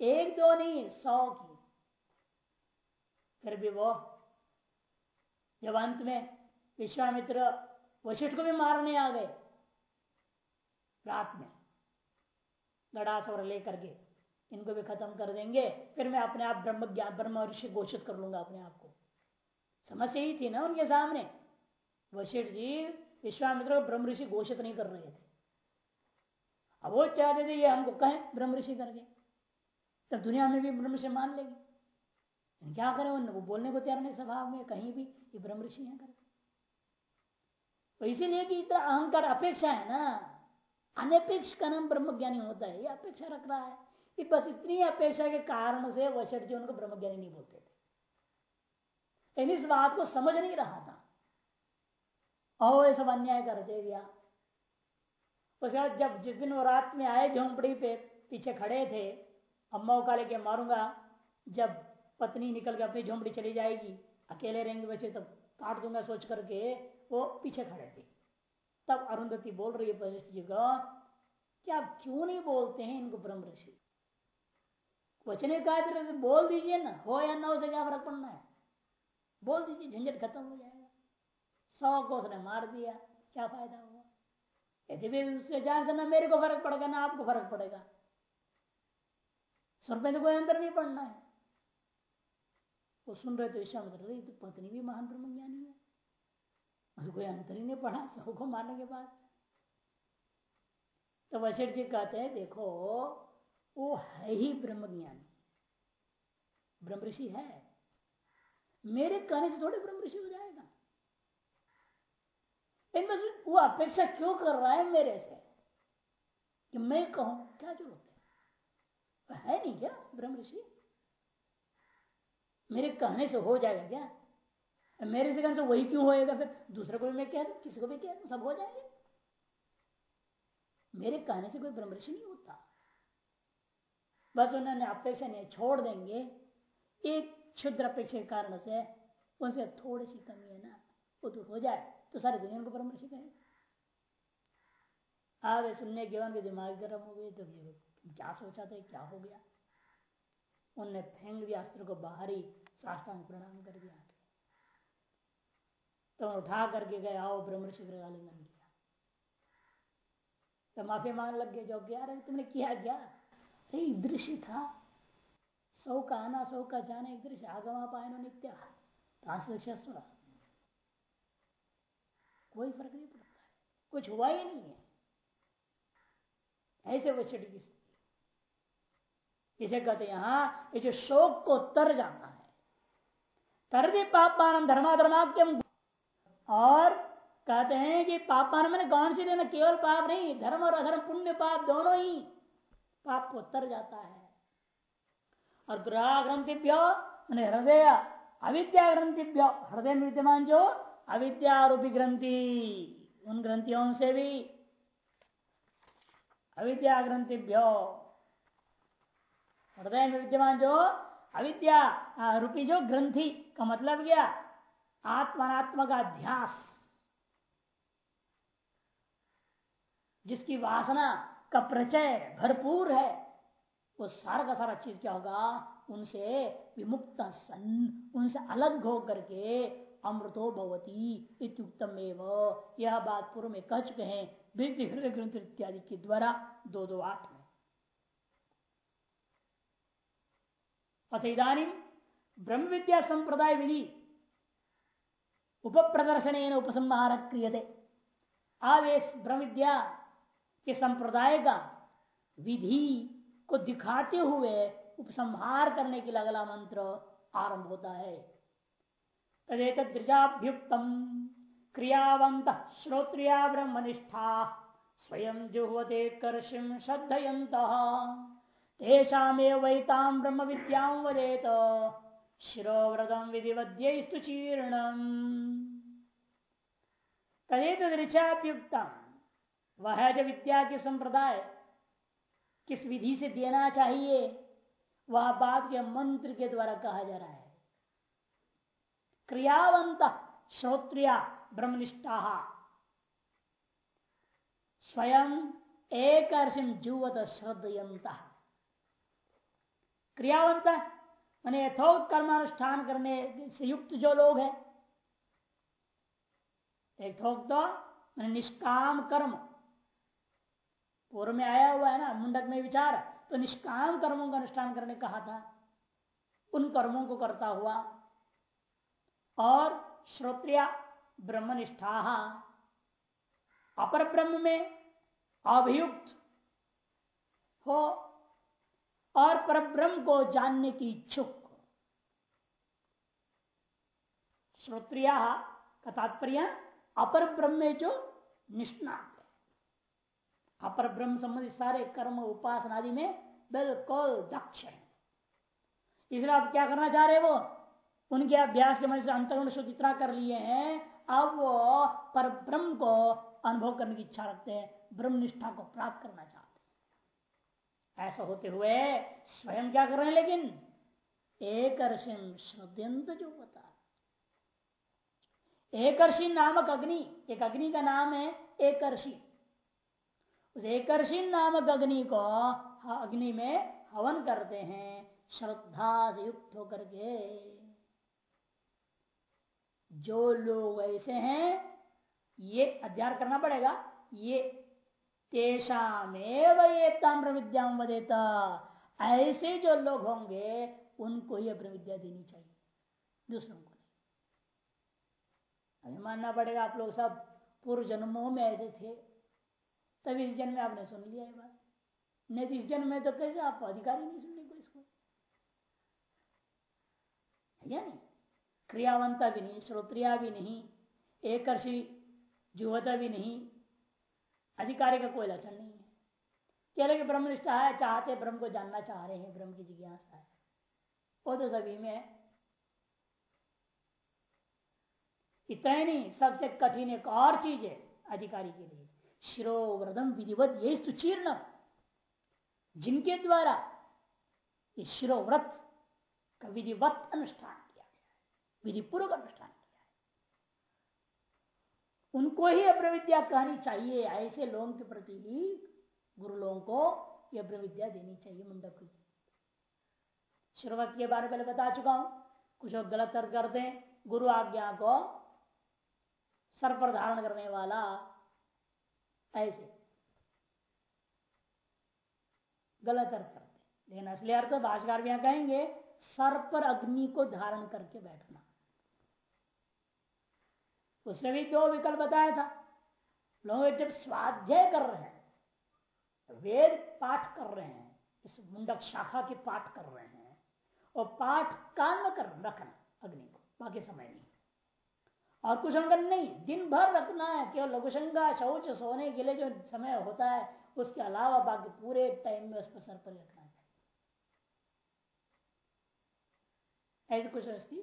एक दो नहीं, सौ की। फिर भी वो, जब अंत में विश्वामित्र वशिष्ठ को भी मारने आ गए, रात में गड़ासवर लेकर के, इनको भी खत्म कर देंगे, फिर मैं अपने आप ब्रह्म ज्ञान, ब्रह्म ऋषि घोषित कर लूँगा अपने आप को। समस्या ही थी ना उनके सामने? वशिष्ठ जी, विश्वामित्र को ब्रह्म ऋषि घोषित नहीं कर रहे थे। अब वो चाहते थे ये हमको कहें, ब्रह्म ऋषि करके। तब दुनिया में भी ब्रह्म ऋषि मान लेगी। क्या करें वो बोलने को तैयार नहीं, स्वभाव में कहीं भी ये ब्रह्म ऋषि है करके। तो इसीलिए कि इतना अहंकार अपेक्षा है ना। अनपेक्ष का नाम ब्रह्म ज्ञानी होता है, ये अपेक्षा रख रहा है। कि बस इतनी अपेक्षा के कारण से वशिष्ठ जी उनको ब्रह्म ज्ञानी नहीं बोलते थे। लेकिन इस बात को समझ नहीं रहा था। और सब अन्याय कर दे दिया। उसके बाद जब जिस दिन वो रात में आए झोंपड़ी पे पीछे खड़े थे अम्मा का लेके मारूँगा, जब पत्नी निकल के अपनी झोंपड़ी चली जाएगी, अकेले रहेंगे बच्चे, तब काट दूँगा सोच करके वो पीछे खड़े थे। तब अरुंधति बोल रही है वशिष्ठ जी को कि आप क्यों नहीं बोलते हैं इनको ब्रह्म ऋषि? वचने का बोल दीजिए ना, हो या ना उसे क्या फ़र्क पड़ना है? बोल दीजिए, झंझट खत्म हो जाएगा। सौ को उसने मार दिया, क्या फ़ायदा हुआ? यदि भी उससे जान से ना मेरे को फ़र्क पड़ेगा, ना आपको फ़र्क पड़ेगा। स्वर में तो कोई अंतर नहीं पड़ना है। वो सुन रहे तो ईश्वर रहे तो पत्नी भी महान ब्रह्म ज्ञानी है। उसको कोई अंतर ही नहीं पड़ा सबको मारने के बाद। तो वशिष्ठ जी कहते हैं, देखो, वो है ही ब्रह्म ज्ञानी ब्रह्म ऋषि है। मेरे कहने से थोड़े ब्रह्म ऋषि हो जाएगा। इनमें वो अपेक्षा क्यों कर रहा है मेरे से? कि मैं कहूँ, क्या ज़रूरत है है नहीं क्या, ब्रह्म ऋषि? मेरे कहने से हो जाएगा क्या? मेरे से कहने से वही क्यों होएगा फिर? दूसरे को भी मैं कह दू, किसी को भी कह दू, सब हो जाएँगे। मेरे कहने से कोई ब्रह्म ऋषि नहीं होता। बस उन्होंने अपेक्षा नहीं, छोड़ देंगे। एक क्षुद्र अपेक्षा के कारण से उनसे थोड़ी सी कमी है ना, वो दूर हो जाए तो सारी दुनिया को ब्रह्म ऋषि कहे आगे सुनने के बाद दिमाग गर्म हो गए तो क्या सोचा था, क्या हो गया? उनने फेंक दिया अस्त्र को बाहर ही, साष्टांग प्रणाम कर दिया तो उठा करके गए, आओ ब्रह्म ऋषि आलिंगन किया। तो माफ़ी मांग लग गए, जो क्या रहे तुमने किया क्या? अरे दृश्य था। सौ का आना, सौ का जाना, एक दृश्य। आगमा पायनो नित्या। स्व कोई फ़र्क नहीं पड़ता कुछ हुआ ही नहीं है। ऐसे वो की स्थिति इसे कहते यहाँ, ये जो शोक को तर जाता है। तर तरदे पापान धर्माधर्माक्यम और कहते हैं कि पापान मैंने कौन सी देना केवल पाप नहीं, धर्म और अधर्म, पुण्य, पाप दोनों ही पाप को तर जाता है। और ग्रह ग्रंथिभ्य मैंने हृदय, अविद्या ग्रंथिभ्य, हृदय में विद्यमान जो अविद्यारूपी ग्रंथि, उन ग्रंथियों से भी अविद्या ग्रंथिभ्यो। हृदय में विद्यमान जो अविद्या रूपी जो ग्रंथि का मतलब क्या? आत्मात्मा का अध्यास। जिसकी वासना का प्रचय भरपूर है, वो सारा का सारा चीज़ क्या होगा? उनसे विमुक्त सन, उनसे अलग हो करके अमृतो भवती इत्युक्तम यह बात पूर्व में कह चुके हैं ग्रंथ इत्यादि के द्वारा दो दो आठ अथ इधानी ब्रह्म विद्या संप्रदाय विधि उप प्रदर्शन उपसंहार क्रियते आवेश ब्रह्म विद्या के संप्रदाय का विधि को दिखाते हुए उपसंहार करने के लिए अगला मंत्र आरंभ होता है। तदेत दृजाभ्युक्तम क्रियावंत श्रोत्रिया ब्रह्मनिष्ठा। स्वयं जुहते कर्षिम श्रद्धयंत तेषामेवैताम ब्रह्म विद्यां वदेत। शिरोव्रतम विधिवद्यस्तु चीर्णम। तदेत दृचाभ्युक्तम वह जो विद्या के संप्रदाय किस विधि से देना चाहिए, वह बात के मंत्र के द्वारा कहा जा रहा है। क्रियावंत श्रोत्रिया ब्रह्मनिष्ठा। स्वयं एक जुवत श्रद्धयंत क्रियावंत मैंने यथोक्त कर्मानुष्ठान करने से युक्त जो लोग हैं। यथोक्त मैंने निष्काम कर्म। पूर्व में आया हुआ है ना, मुंडक में विचार। तो निष्काम कर्मों का अनुष्ठान करने कहा था। उन कर्मों को करता हुआ। और श्रोत्रिया ब्रह्मनिष्ठा अपर ब्रह्म में अभियुक्त हो और पर ब्रह्म को जानने की इच्छुक। श्रोत्रिया का तात्पर्य अपर ब्रह्म जो निष्णात है। अपर ब्रह्म संबंधी सारे कर्म, उपासना आदि में बिल्कुल दक्ष है। इसलिए आप क्या करना चाह रहे वो उनके अभ्यास के मध्य से अंतरण शुद्ध इतना कर लिए हैं, अब वो पर ब्रह्म को अनुभव करने की इच्छा रखते हैं ब्रह्म निष्ठा को प्राप्त करना चाहते ऐसा होते हुए स्वयं क्या कर रहे हैं लेकिन एक जो होता एकर्षि नामक अग्नि, एक अग्नि का नाम है एकर्षि उस नामक अग्नि को अग्नि में हवन करते हैं, श्रद्धा से युक्त होकर के। जो लोग ऐसे हैं, ये अध्ययन करना पड़ेगा, ये तेषामेव ये ऐसे जो लोग होंगे, उनको ही अपनी विद्या देनी चाहिए। दूसरों को नहीं। अभी मानना पड़ेगा आप लोग सब, पूर्व जन्मों में ऐसे थे, तभी इस जन्म में आपने सुन लिया ये बात। नहीं तो इस जन्म में तो कैसे आप अधिकारी नहीं सुनने को इसको? नहीं? क्रियावंता भी नहीं, श्रोत्रिया भी नहीं, एकर्षी जुवता भी नहीं अधिकारी का कोई लक्षण नहीं है। कह रहे ब्रह्मनिष्ठा है, चाहते ब्रह्म को जानना चाह रहे हैं, ब्रह्म की जिज्ञासा है। वो तो सभी में है। इतना ही नहीं, सबसे कठिन एक और चीज़ है अधिकारी के लिए। शिरोव्रतम विधिवत ये सुचीर्ण। जिनके द्वारा शिरोव्रत का विधिवत अनुष्ठान किया गया विधि पूर्वक अनुष्ठान उनको ही अप्रविद्या कहनी चाहिए। ऐसे लोगों के प्रति ही गुरु लोगों को यह अप्रविद्या देनी चाहिए मुंडक शुरुआत के बारे में पहले बता चुका हूँ। कुछ लोग गलत अर्थ करते हैं। गुरु आज्ञा को सर पर धारण करने वाला ऐसे गलत अर्थ करते लेकिन असली अर्थ भाषाकार भी कहेंगे सर पर अग्नि को धारण करके बैठना। उसने भी दो विकल्प बताया था। लोग जब स्वाध्याय कर रहे हैं, वेद पाठ कर रहे हैं, इस मुंडक शाखा के पाठ कर रहे हैं, और पाठ कान में कर रखना अग्नि को, बाकी समय नहीं। और कुछ अंकन नहीं, दिन भर रखना है, केवल लघुशंका, शौच, सोने के लिए जो समय होता है, उसके अलावा बाकी पूरे टाइम में उसको सर पर रखना चाहिए ऐसे कुछ उसकी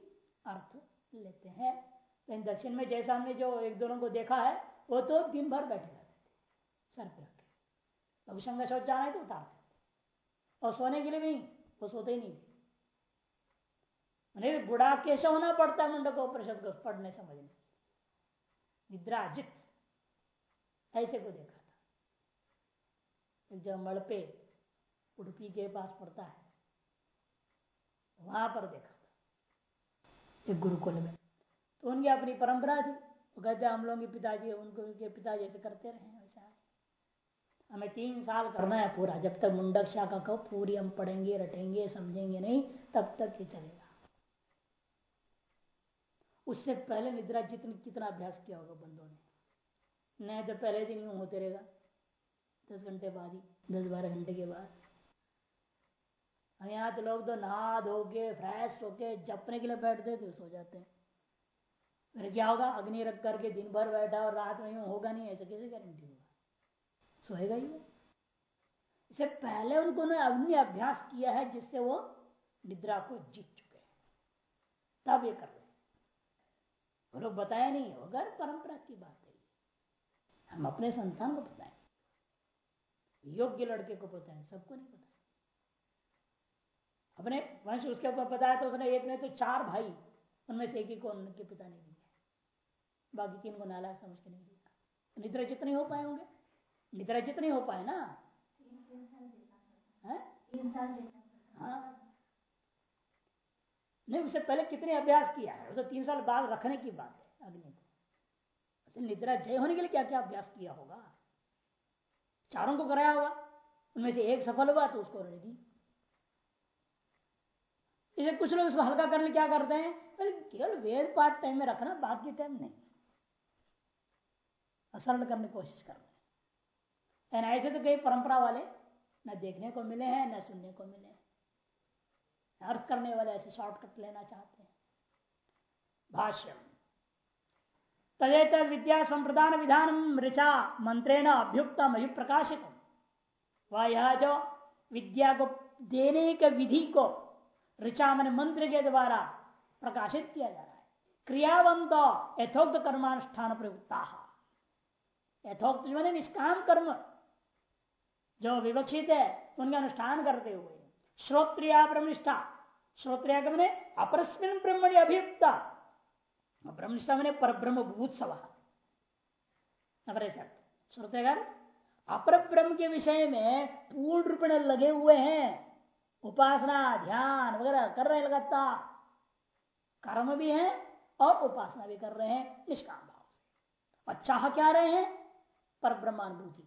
अर्थ लेते हैं। लेकिन दक्षिण में जैसा हमने जो एक दोनों को देखा है, वो तो दिन भर बैठे रहते थे, सर पर रखे। शौच जाना है तो उतारते थे और सोने के लिए भी वो सोते ही नहीं उन्हें बुढ़ा कैसे होना पड़ता है मुंडक उपनिषद को, पढ़ने समझने निद्राजित। ऐसे को देखा था। जब मड़पे उड़पी के पास पड़ता है। वहाँ पर देखा था। एक गुरुकुल में। तो उनकी अपनी परंपरा थी। वो कहते, हम लोग के पिताजी, उनको, उनके पिताजी ऐसे करते रहे वैसा हमें तीन साल करना है पूरा। जब तक मुंडक शाखा को पूरी हम पढ़ेंगे, रटेंगे, समझेंगे नहीं, तब तक ये चलेगा। उससे पहले निद्रा जितनी, कितना अभ्यास किया होगा बंदों ने। नहीं तो पहले दिन यूँ होते रहेगा, दस घंटे बाद ही, दस बारह घंटे के बाद। यहाँ तो लोग तो नहा धो के, फ्रेश होके, जपने के लिए बैठते थे, सो जाते हैं। क्या होगा? अग्नि रख करके दिन भर बैठा और रात में होगा नहीं, ऐसे कैसे गारंटी होगा? सोएगा ही इससे पहले उनको ने अग्नि अभ्यास किया है जिससे वो निद्रा को जीत चुके हैं। तब ये कर रहे वो लोग बताया नहीं होगा परंपरा की बात है हम अपने संतान को बताएँ। योग्य लड़के को बताएँ, सबको नहीं बताएँ अपने वंश उसके ऊपर बताया तो उसने एक ने तो चार भाई, उनमें से एक ही को उनके पिता ने दिया। बाकी तीन को नाला समझ के नहीं दिया निद्रा जितने हो पाए होंगे। निद्रा जितने हो पाए ना। हाँ? नहीं, उससे पहले कितने अभ्यास किया है? तो तीन साल बाद रखने की बात है, अग्नि को। निद्रा जय होने के लिए क्या क्या अभ्यास किया होगा? चारों को कराया होगा। उनमें से एक सफल हुआ तो उसको रहने दी इसे कुछ लोग इसको हल्का करने क्या करते हैं? केवल वेद पाठ टाइम में रखना, बाकी टाइम नहीं। सरल करने की कोशिश कर रहे हैं। ऐसे तो कई परंपरा वाले न देखने को मिले हैं, न सुनने को मिले हैं। अर्थ करने वाले ऐसे शॉर्टकट लेना चाहते हैं। भाष्य तदेत विद्या संप्रदान विधान ऋचा मंत्रेण अभ्युक्तम अभिप्रकाशित वह यह जो विद्या को देने के विधि को ऋचा मन मंत्र के द्वारा प्रकाशित किया जा रहा है। क्रियावंत यथोक्त कर्मानुष्ठान प्रयुक्ता। यथोक्त जो निष्काम कर्म। जो विवक्षित है, उनका अनुष्ठान करते हुए। श्रोत्रिया ब्रह्मनिष्ठा। श्रोत्रिया का मैंने अपरस्मिन ब्रह्मणि अभियुक्ता। ब्रह्मनिष्ठा मैंने पर ब्रह्म भूत्सव श्रोत्रिया अपर ब्रह्म के विषय में पूर्ण रूप में लगे हुए हैं। उपासना, ध्यान वगैरह कर रहे लगातार। कर्म भी है और उपासना भी कर रहे हैं, निष्काम भाव से। और चाह क्या रहे हैं? पर ब्रह्मानुभूति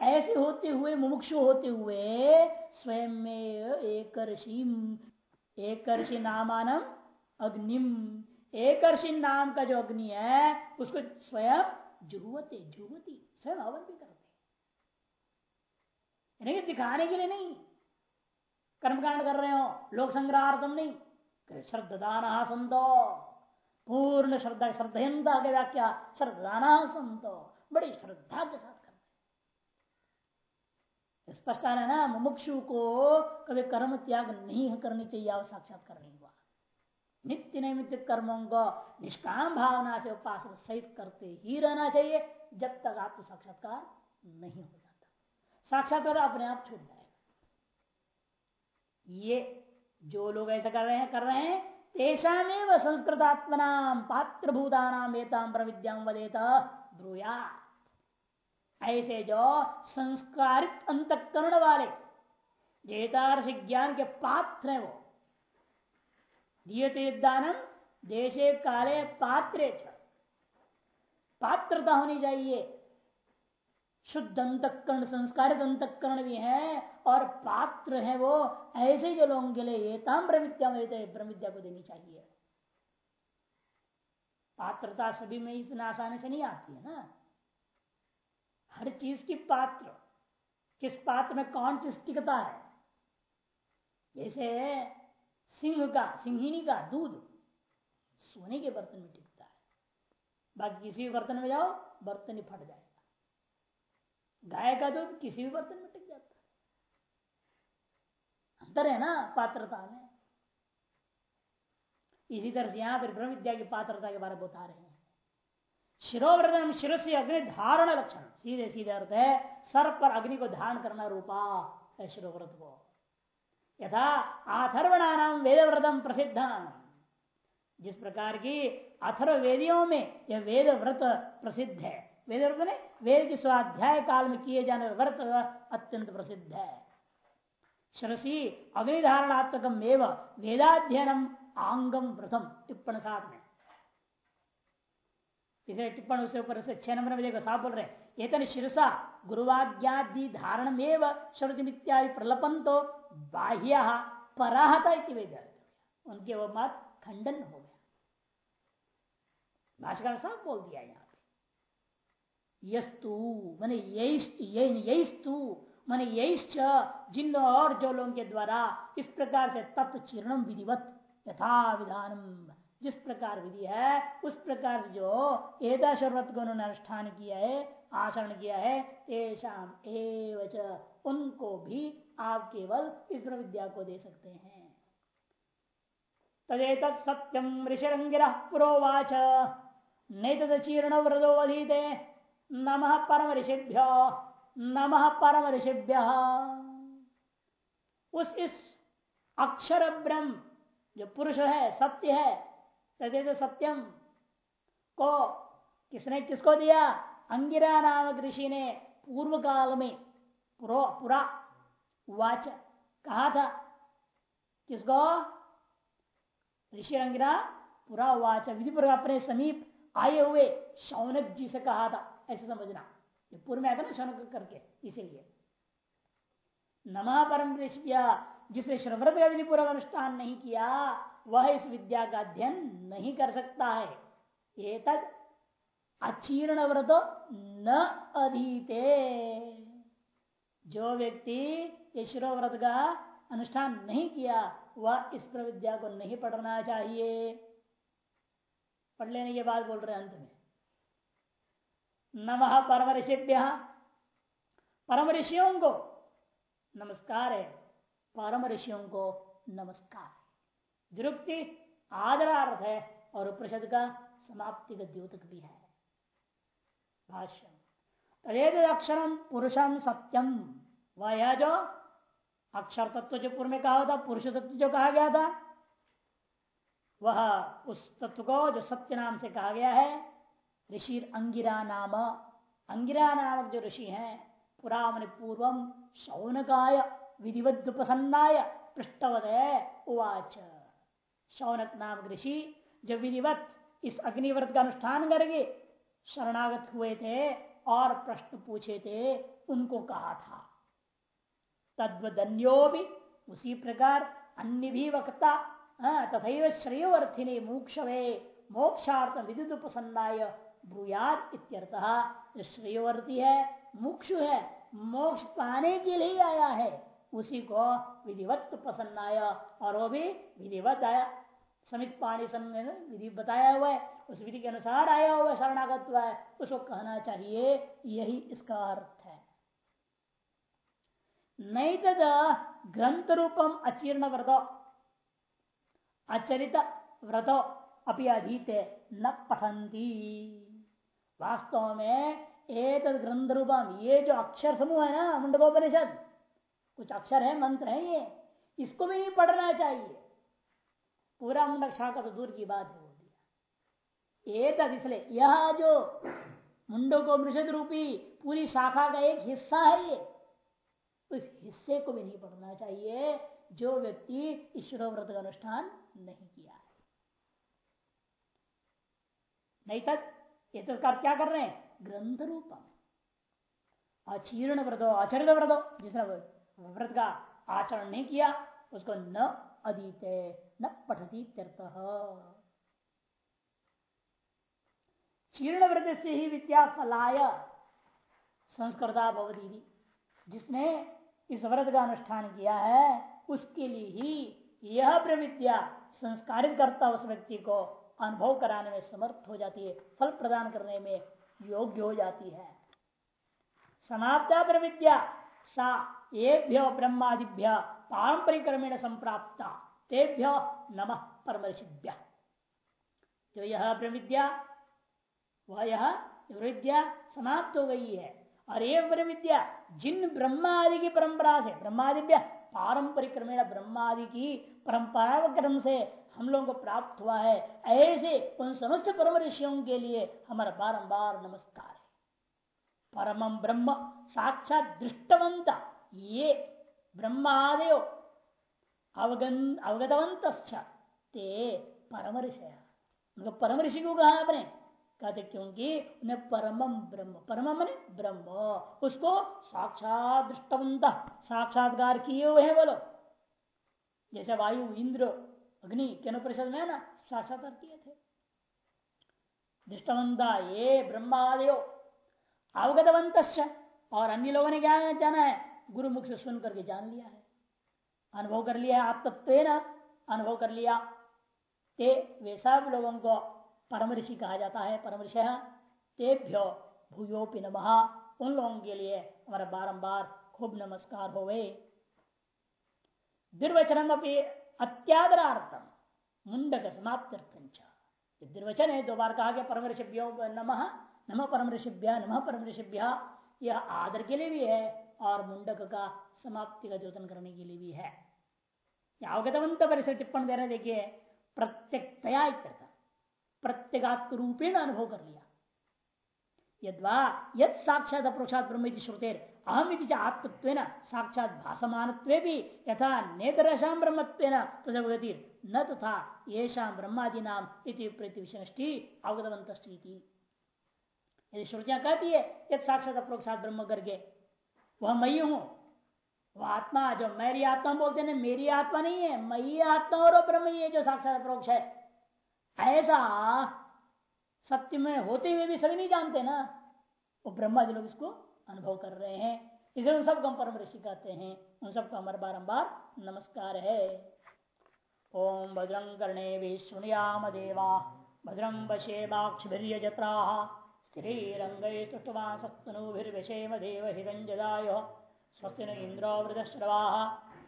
ऐसे होते हुए, मुमुक्षु होते हुए स्वयं में एक एक नामानम अग्निम एक नाम का जो अग्नि है, उसको स्वयं जुहवते, जुहवती, स्वयं हवन भी करते नहीं दिखाने के लिए नहीं। कर्मकांड कर रहे हो, लोक संग्रहार्थम नहीं। श्रद्धान संतो पूर्ण श्रद्धा श्रद्धता के व्याख्या, श्रद्धान संतो, बड़ी श्रद्धा के साथ करते स्पष्ट आ रहा है ना, मुमुक्षु को कभी कर्म त्याग नहीं करनी चाहिए, और साक्षात्कार नहीं हुआ। नित्य नैमित्त कर्मों को निष्काम भावना से उपासना सहित करते ही रहना चाहिए, जब तक आपको साक्षात्कार नहीं हो जाता। साक्षात्कार अपने आप छूट जाएगा। ये जो लोग ऐसा कर रहे हैं, कर रहे हैं तेषामेव संस्कृतात्मना पात्र भूतानाम एताम प्रविद्याम ब्रूया ऐसे जो संस्कारित अंतकरण वाले जेतार्थ ज्ञान के पात्र है वो दियते दानम देशे काले पात्रे पात्रता होनी चाहिए। शुद्ध अंतकरण संस्कारित अंतकरण भी है और पात्र है वो, ऐसे जो लोगों के लिए ये ताम प्रविद्या ब्रह्म विद्या को देनी चाहिए। पात्रता सभी में इतना आसानी से नहीं आती है ना? हर चीज़ की पात्र। किस पात्र में कौन चीज़ टिकता है? जैसे सिंह का सिंहिनी का दूध, सोने के बर्तन में टिकता है। बाकी किसी भी बर्तन में जाओ, बर्तन ही फट जाएगा। गाय का दूध किसी भी बर्तन में टिक जाता है। अंतर है ना, पात्रता में। इसी तरह से यहाँ पर ब्रह्म विद्या की पात्रता के बारे में बता रहे हैं। शिरोव्रतन शिरो से अग्नि धारण लक्षण। सीधे सीधे अर्थ है सर पर अग्नि को धारण करना रूपा है शिरोव्रत को। यथा आथर्वणानाम वेदव्रतम प्रसिद्ध जिस प्रकार की अथर्वेदियों में यह वेद व्रत प्रसिद्ध है। वेद व्रत ने वेद के स्वाध्याय काल में किए जाने व्रत अत्यंत प्रसिद्ध है। शरसी अग्निधारणात्मक वेदाध्ययनम आंगम व्रतम टिप्पण साथ में इसे टिप्पण उसके ऊपर से छह नंबर में देखो साफ़ बोल रहे ये तन शिरसा गुरुवाज्ञादि धारण में श्रुति इत्यादि प्रलपन तो बाह्य पराहता वेद उनके वो मत खंडन हो गया। भाषा साफ़ बोल दिया यहाँ पे, यस्तु, मैंने यस्तु मैंने यश्च जिन और जो लोगों के द्वारा इस प्रकार से तत्व चीर्णम विधिवत यथा विधानम। जिस प्रकार विधि है, उस प्रकार से जो एदा शर्वत को उन्होंने अनुष्ठान किया है, आचरण किया है, तेषाम एवच, उनको भी आप केवल इस विद्या को दे सकते हैं। तदेत सत्यम ऋषिरंगिरा पुरोवाच। नैतचीर्ण व्रतो अधीते। नम परम ऋषिभ्य नम परम ऋषिभ्य उस इस अक्षर ब्रह्म, जो पुरुष है, सत्य है तदे सत्यम, को किसने, किसको दिया? अंगिरा नामक ऋषि ने पूर्व काल में, पुरो, पुरा वाच कहा था। किसको? ऋषि अंगिरा, पुरा वाच विधिपुर अपने समीप आए हुए शौनक जी से कहा था। ऐसे समझना। पूर्व में था ना शौनक करके, इसीलिए। नमा परम जिसने श्रव्रत का विधिपूर्वक अनुष्ठान नहीं किया, वह इस विद्या का अध्ययन नहीं कर सकता है। ये तक अचीर्ण व्रत न अधीते। जो व्यक्ति ईश्वर व्रत का अनुष्ठान नहीं किया, वह इस प्रविद्या को नहीं पढ़ना चाहिए। पढ़ लेने के बाद बोल रहे अंत में। नम परम ऋषिभ्य परम ऋषियों को नमस्कार। है परम ऋषियों को नमस्कार। द्रुक्ति आदरार्थ है और उपनिषद का समाप्ति का द्योतक भी है। भाष्य तदेद अक्षरम पुरुषम सत्यम वह जो अक्षर तत्व जो पूर्व में कहा था पुरुष तत्व जो कहा गया था, वह उस तत्व को जो सत्य नाम से कहा गया है ऋषि अंगिरा नाम। अंगिरा नामक जो ऋषि हैं पुरा मन पूर्वम शौनकाय विधिवत प्रसन्नाय पृष्ठवत उवाच। शौनक नामक ऋषि जो विधिवत इस अग्निव्रत का अनुष्ठान करके शरणागत हुए थे और प्रश्न पूछे थे उनको कहा था। तद्वदन्यो भी उसी प्रकार अन्य भी वक्ता हाँ, तथा श्रेयोर्थिनी मोक्षवे मोक्षार्थ विद्युत उपसन्नाय ब्रुयाद इत्यर्थ श्रेयोवर्ती है, मुक्षु है, मोक्ष पाने के लिए आया है, उसी को विधिवत पसंद आया और वो भी विधिवत आया। समित पाणी विधि बताया हुआ है, उस विधि के अनुसार आया हुआ शरणागत हुआ है, उसको कहना चाहिए, यही इसका अर्थ है। नहीं तद ग्रंथ रूपम अचीर्ण व्रतो। अचरित व्रतो अपी अधीत न पठंती वास्तव में एक ग्रंथ रूपम ये जो अक्षर समूह है ना, मुंडकोपनिषद, कुछ अक्षर है, मंत्र है ये, इसको भी नहीं पढ़ना चाहिए। पूरा मुंडक शाखा तो दूर की बात है दिया। इसलिए, यह जो मुंडकोपनिषद रूपी पूरी शाखा का एक हिस्सा है ये, उस हिस्से को भी नहीं पढ़ना चाहिए, जो व्यक्ति ईश्वर व्रत का अनुष्ठान नहीं किया है। नहीं तक ये तो क्या कर रहे हैं? ग्रंथ रूपम अचीर्ण व्रतो आचरित व्रतो जिसने व्रत का आचरण नहीं किया, उसको न अधीते, न पठती तीर्थ चीर्ण व्रत से ही विद्या फलाय संस्कृता भवदी जिसने इस व्रत का अनुष्ठान किया है, उसके लिए ही यह प्रविद्या संस्कारित करता उस व्यक्ति को। अनुभव कराने में समर्थ हो जाती है, फल प्रदान करने में योग्य हो जाती है। समाप्ता प्रविद्या, सा येभ्य ब्रह्मादिभ्य पारंपरिक क्रमेण संप्राप्ता, तेभ्य नम परमर्षिभ्य। जो यह प्रविद्या, वह यह विद्या समाप्त हो गई है। और ये विद्या जिन ब्रह्मादि की परंपरा से, ब्रह्मादिभ्य पारंपरिक क्रमेण ब्रह्मादि की परंपरा क्रम से हम लोगों को प्राप्त हुआ है। ऐसे उन समस्त परम ऋषियों के लिए हमारा बारंबार नमस्कार है। परम ब्रह्म, साक्षात दृष्टवंत। ये ब्रह्मादयो अवगन अवगतवंत ते परम ऋषि उनको परम ऋषि को कहा आपने? कहते क्योंकि उन्हें परम ब्रह्म, परम मने ब्रह्म। उसको साक्षात दृष्टवंत, साक्षात्कार किए हुए हैं बोलो जैसे वायु, इंद्र, अग्नि, केनो परिषद में ना साक्षात्कार किए थे। दृष्टवंता ये ब्रह्मादयो अवगतवंत और अन्य लोगों ने क्या जाना है? गुरु मुख से सुन करके जान लिया है। अनुभव कर लिया है आप आत्मत्व अनुभव कर लिया। ते, वे सब लोगों को परम ऋषि कहा जाता है परम ऋषि तेभ्यो भूयोपि नम। उन लोगों के लिए हमारा बारंबार खूब नमस्कार हो दुर्वचनम अपनी अत्यादरार्थम मुंडक समाप्त दुर्वचन है दो बार कहा गया परम ऋषिभ्यो नम नम परम ऋषिभ्य नम परम ऋषिभ्य यह आदर के लिए भी है, और मुंडक का समाप्ति का द्योतन करने के लिए भी है। अवगतवंत परिसर टिप्पण दे रहे देखिए, प्रत्यक्तया प्रत्येगात्म रूपेण अनुभव कर लिया। यद्वा यद साक्षात अप्रोक्षात ब्रह्म श्रुतेर अहम आत्मत्व साक्षात भाषमान भी यथा नेत्रशाम ब्रह्मत्व तदवगति न तथा ये ब्रह्मादि नाम प्रतिष्ठी अवगतवंत यदि श्रुतियाँ कहती है यद साक्षात अप्रोक्षात ब्रह्म करके वह मई हूँ। वह आत्मा जो मेरी आत्मा बोलते ना, मेरी आत्मा नहीं है मई आत्मा और ब्रह्म ही है जो साक्षात अप्रोक्ष है। ऐसा सत्य में होते हुए भी सभी नहीं जानते ना। वो ब्रह्मा जी लोग इसको अनुभव कर रहे हैं। इसे उन सबको हम परम ऋषि कहते हैं। उन सबको हमारे बारम्बार नमस्कार है। ओम भद्रं कर्णे विष्णुयाम देवा। भद्रं हिरंजदाय स्वस्ति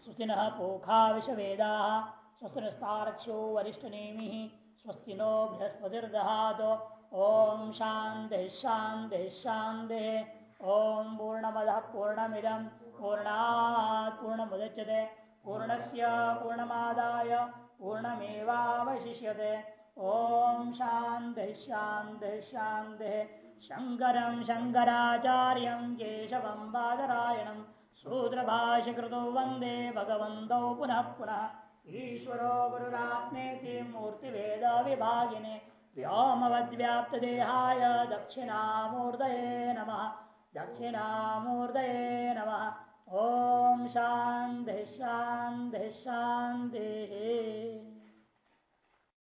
स्वस्ति न पोखा विषवेदा स्वस्ति नो शांति शांति शांति ओम पूर्णमद पूर्णमिदम पूर्णा पूर्णमुदच्यते, पूर्णस्य पूर्णमादाय पूर्णमेवावशिष्यते। ओम शांति शांति शांति शंकर शंकराचार्य केशवं बादरायणं सूत्रभाष्यकृतो वंदे भगवन्तौ पुनः पुनः। ईश्वरो गुरुरात्मेति मूर्तिभेदविभागिने व्योमवद्व्याप्तदेहाय दक्षिणामूर्तये नमः। दक्षिणामूर्त नम। ओं शांति शांति शांति